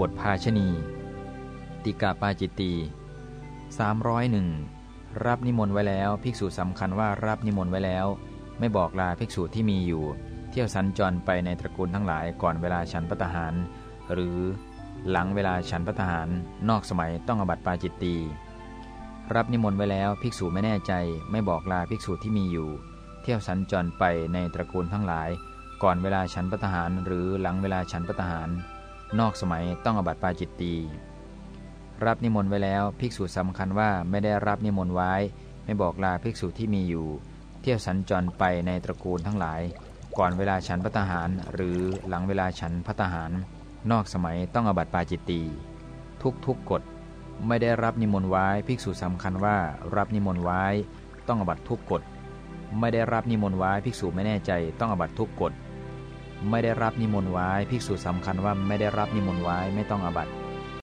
บทภาชณี ติกาปาจิตตี301 รับนิมนต์ไว้แล้วภิกษุสำคัญว่ารับนิมนต์ไว้แล้ว ไม่บอกลาภิกษุที่มีอยู่ เที่ยวสัญจรไปในตระกูลทั้งหลายก่อนเวลาฉันพัตหาร หรือหลังเวลาฉันพัตหารนอกสมัยต้องอบัติปาจิตตีรับนิมนต์ไว้แล้วภิกษุไม่แน่ใจ ไม่บอกลาภิกษุที่มีอยู่ เที่ยวสัญจรไปในตระกูลทั้งหลาย ก่อนเวลาฉันพัตหารหรือหลังเวลาฉันพัตหาร นอกสมัยต้องอบัติปาจิตตี รับนิมนต์ไว้แล้วภิกษุสำคัญว่าไม่ได้รับนิมนต์ไว้ ไม่บอกลาภิกษุที่มีอยู่ เที่ยวสัญจรไปในตระกูลทั้งหลาย ก่อนเวลาฉันพัตหาร หรือหลังเวลาฉันพัตหาร นอกสมัยต้องอบัติปาจิตตี ทุกทุกกฎไม่ได้รับนิมนต์ไว้ภิกษุสำคัญว่ารับนิมนต์ไว้ ต้องอบัตทุกกฎไม่ได้รับนิมนต์ไว้ภิกษุไม่แน่ใจต้องอบัตทุกกฎ ไม่ได้รับนิมนต์ไว้ ภิกษุสำคัญว่าไม่ได้รับนิมนต์ไว้ไม่ต้องอบัติ